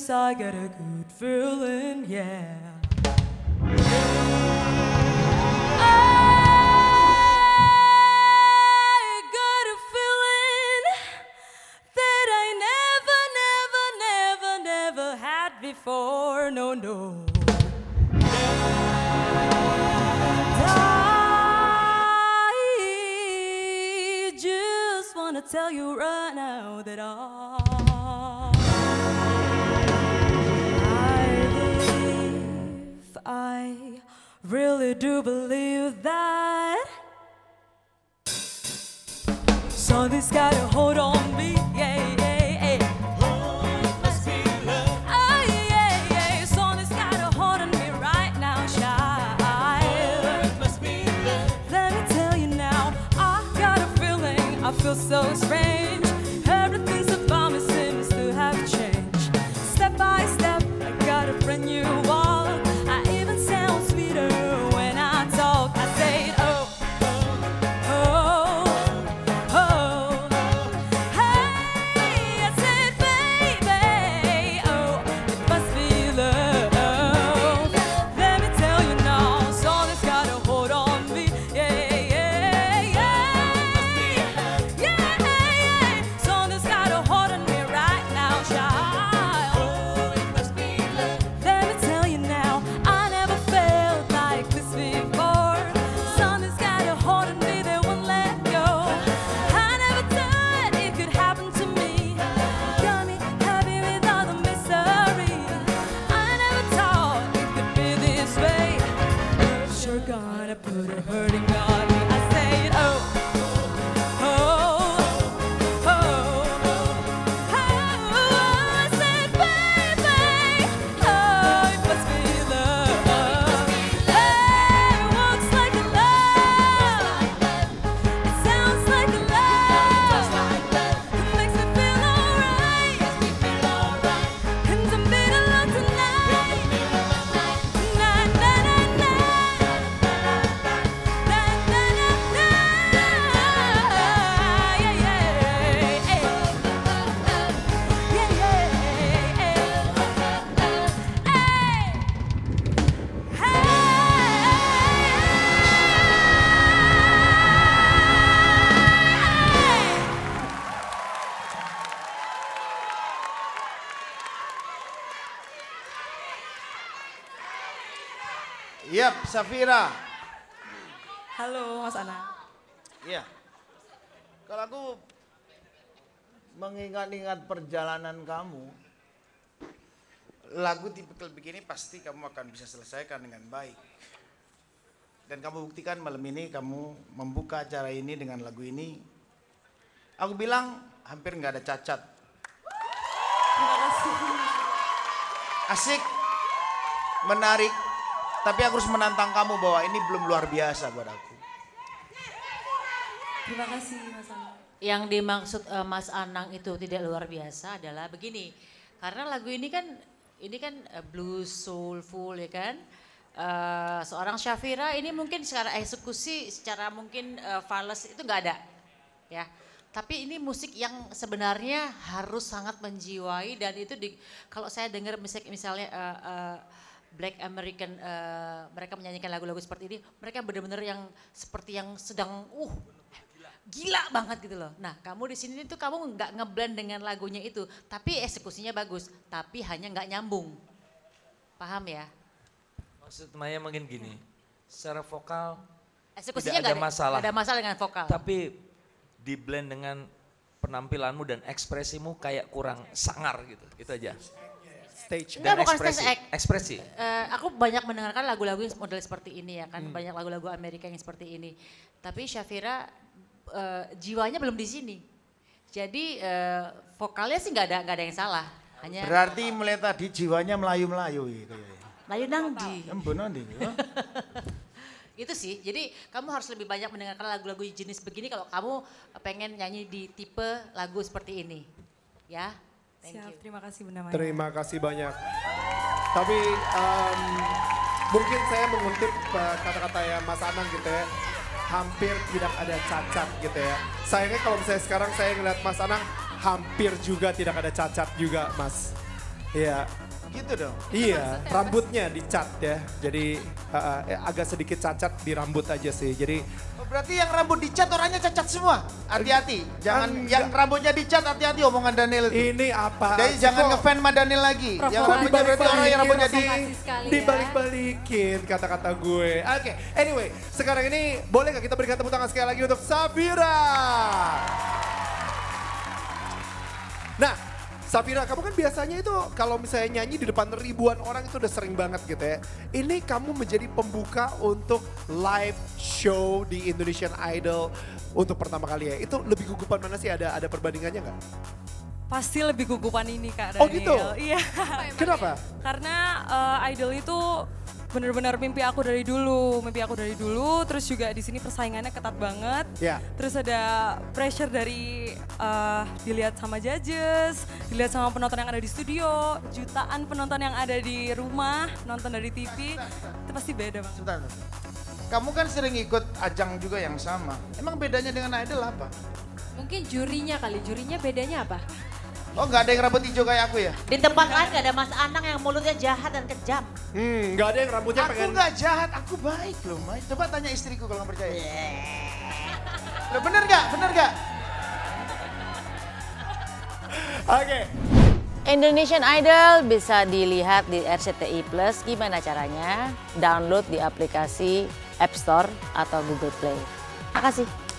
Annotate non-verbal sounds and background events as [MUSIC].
times I get a good feeling, yeah. Before, no, no. I just wanna tell you right now that I. really do believe that something's got a hold on me. Yeah, yeah, here. Oh, Yap, Safira. Halo Mas Ana. Iya. Kalau aku mengingat-ingat perjalanan kamu, lagu tipikal begini pasti kamu akan bisa selesaikan dengan baik. Dan kamu buktikan malam ini kamu membuka acara ini dengan lagu ini. Aku bilang hampir nggak ada cacat. Terima kasih. Asik, menarik, tapi aku harus menantang kamu bahwa ini belum luar biasa buat aku. Terima kasih Mas Ana. Yang dimaksud eh, Mas Anang itu tidak luar biasa adalah begini. Karena lagu ini kan ini kan eh, blues soulful ya kan. Eh, seorang Syafira ini mungkin secara eksekusi secara mungkin eh, fales itu nggak ada. Ya. Tapi ini musik yang sebenarnya harus sangat menjiwai dan itu di, kalau saya dengar musik misalnya eh, eh, Black American eh, mereka menyanyikan lagu-lagu seperti ini, mereka benar-benar yang seperti yang sedang uh gila banget gitu loh. Nah kamu di sini tuh kamu nggak ngeblend dengan lagunya itu, tapi eksekusinya bagus, tapi hanya nggak nyambung. Paham ya? Maksud Maya mungkin gini, secara vokal Eksekusinya Tidak ada nggak masalah. ada masalah dengan vokal. tapi di blend dengan penampilanmu dan ekspresimu kayak kurang sangar gitu. Itu aja. Stage. Enggak, bukan ekspresi. stage act. Ekspresi. Eh, aku banyak mendengarkan lagu-lagu yang model seperti ini ya kan, Hmm. banyak lagu-lagu Amerika yang seperti ini. Tapi Syafira eh, jiwanya belum di sini. Jadi eh, vokalnya sih nggak ada nggak ada yang salah. Hanya Berarti mulai tadi jiwanya Melayu-Melayu gitu ya. Layu Nangdi. Embo nanti. ya. [LAUGHS] Itu sih. Jadi kamu harus lebih banyak mendengarkan lagu-lagu jenis begini kalau kamu pengen nyanyi di tipe lagu seperti ini. Ya. Thank Siap, you. terima kasih Bunda Maya. Terima kasih banyak. Tapi em, mungkin saya mengutip eh, kata-kata ya Mas Anang gitu ya. Hampir tidak ada cacat gitu ya. Sayangnya kalau misalnya sekarang saya ngeliat Mas Anang hampir juga tidak ada cacat juga Mas. Iya. Gitu dong. Iya, rambutnya dicat ya. Jadi uh, eh, agak sedikit cacat di rambut aja sih. Jadi Oh, Berarti yang rambut dicat orangnya cacat semua. Hati-hati. Jangan Enggak. yang rambutnya dicat hati-hati omongan Daniel itu. ini apa? Jadi jangan ngefan sama Daniel lagi. Yang Kok rambutnya berarti orang yang rambutnya di ya. dibalik-balikin kata-kata gue. Oke, anyway, sekarang ini boleh nggak kita berikan tepuk tangan sekali lagi untuk Safira? Nah, Safira, kamu kan biasanya itu kalau misalnya nyanyi di depan ribuan orang itu udah sering banget gitu ya. Ini kamu menjadi pembuka untuk live show di Indonesian Idol untuk pertama kali ya. Itu lebih gugupan mana sih? Ada ada perbandingannya nggak? Pasti lebih gugupan ini Kak Oh, Daniel. gitu? Iya. Kenapa? [LAUGHS] Karena eh, idol itu benar-benar mimpi aku dari dulu, mimpi aku dari dulu. Terus juga di sini persaingannya ketat banget. Ya. Terus ada pressure dari eh, dilihat sama judges, dilihat sama penonton yang ada di studio, jutaan penonton yang ada di rumah, nonton dari TV, itu pasti beda banget. Sebentar. Kamu kan sering ikut ajang juga yang sama. Emang bedanya dengan idol apa? Mungkin jurinya kali, jurinya bedanya apa? Oh nggak ada yang rambut hijau kayak aku ya? Di tempat lain gak ada Mas Anang yang mulutnya jahat dan kejam. Hmm, nggak ada yang rambutnya Aku pengen nggak jahat, aku baik loh Mai. Coba tanya istriku kalau nggak percaya. Loh, bener nggak? Bener nggak? Oke. Indonesian Idol bisa dilihat di RCTI Plus. Gimana caranya? Download di aplikasi App Store atau Google Play. Makasih.